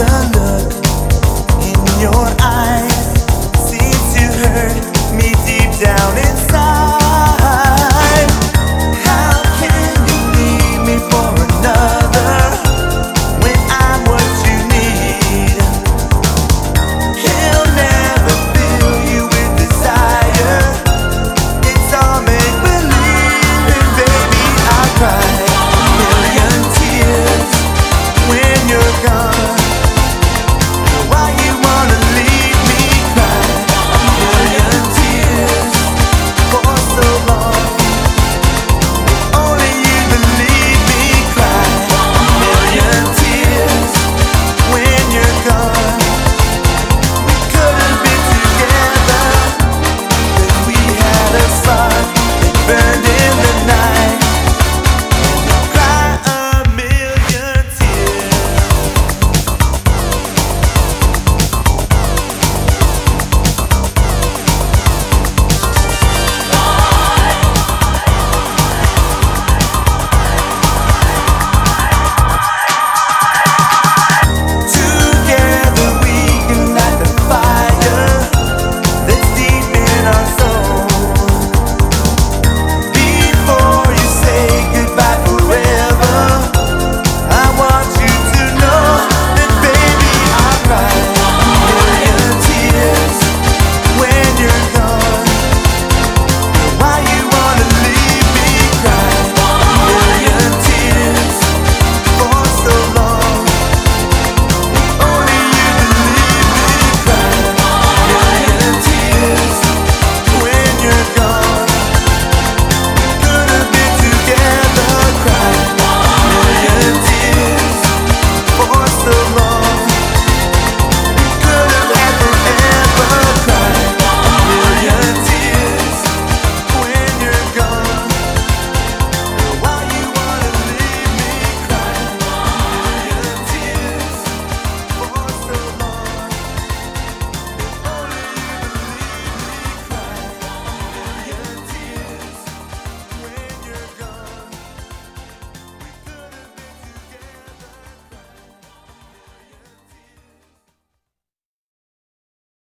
than